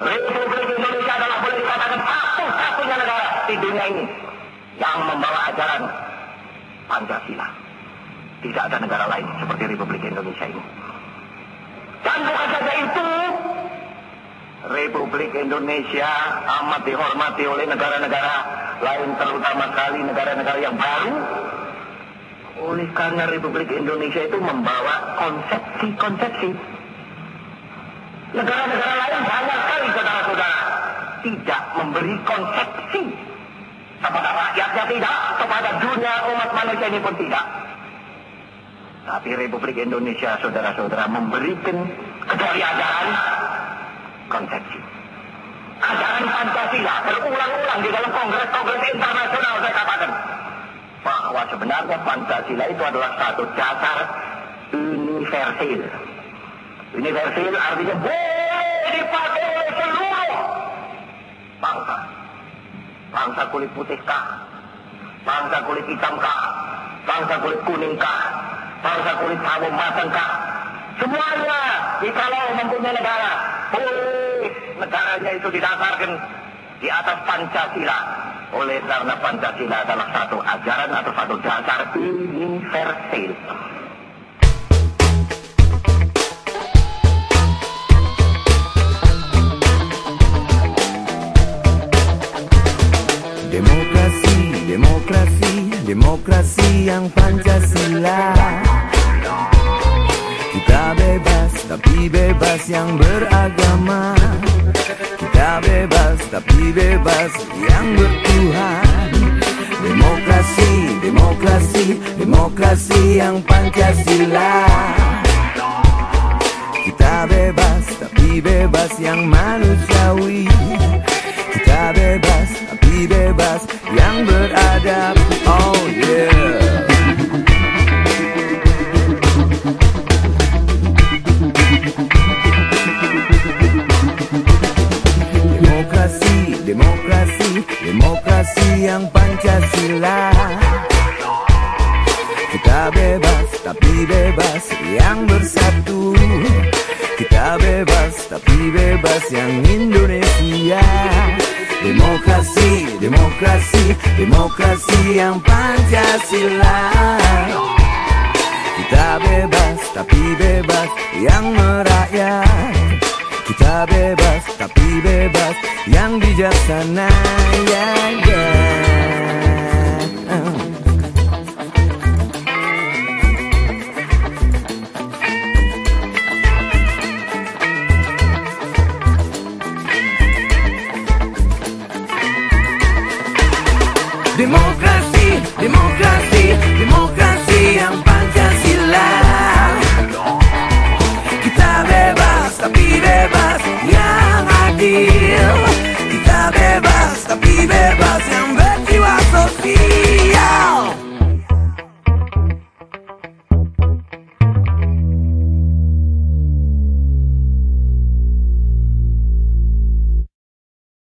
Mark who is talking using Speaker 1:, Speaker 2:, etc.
Speaker 1: Republik Indonesia adalah boleh dikatakan satu-satunya negara di dunia ini yang membawa ajaran Pancasila. Tidak ada negara lain seperti Republik Indonesia ini. Dan bukan saja itu, Republik Indonesia amat dihormati oleh negara-negara lain, terutama sekali negara-negara yang baru. Oleh karena Republik Indonesia itu membawa konsepsi-konsepsi. Negara-negara lain banyak saudara-saudara tidak memberi konsepsi kepada rakyatnya tidak, kepada dunia umat manusia ini pun tidak. Tapi Republik Indonesia saudara-saudara memberikan kecuali ajaran konsepsi. Ajaran Pancasila berulang-ulang di dalam kongres-kongres internasional saya katakan bahwa sebenarnya Pancasila itu adalah satu dasar universal. Universal artinya boleh dipakai oleh seluruh bangsa. Kulit putih kah? Bangsa kulit hitam kah? Bangsa kulit kuning kah? Bangsa kulit sawo matang kah? Semuanya, jikalau mempunyai negara, boleh negaranya itu didasarkan di atas Pancasila. Oleh karena Pancasila adalah satu ajaran atau satu dasar universal.
Speaker 2: Demokrasi, demokrasi, demokrasi yang Pancasila. Kita bebas, tapi bebas yang beragama. Kita bebas, tapi bebas yang bertuhan. Demokrasi, demokrasi, demokrasi yang Pancasila. Kita bebas, tapi bebas yang manusiawi Kita bebas, tapi bebas yang beradab Oh yeah. Demokrasi, demokrasi, demokrasi yang Pancasila. Kita bebas, tapi bebas yang bersatu. Kita bebas, tapi bebas yang Indonesia Demokrasi, demokrasi, demokrasi yang Pancasila Kita bebas, tapi bebas yang merakyat Kita bebas, tapi bebas yang bijaksana ya, ya. Demokrasi, demokrasi, demokrasi yang Pancasila bebas, bebas bebas, tapi bebas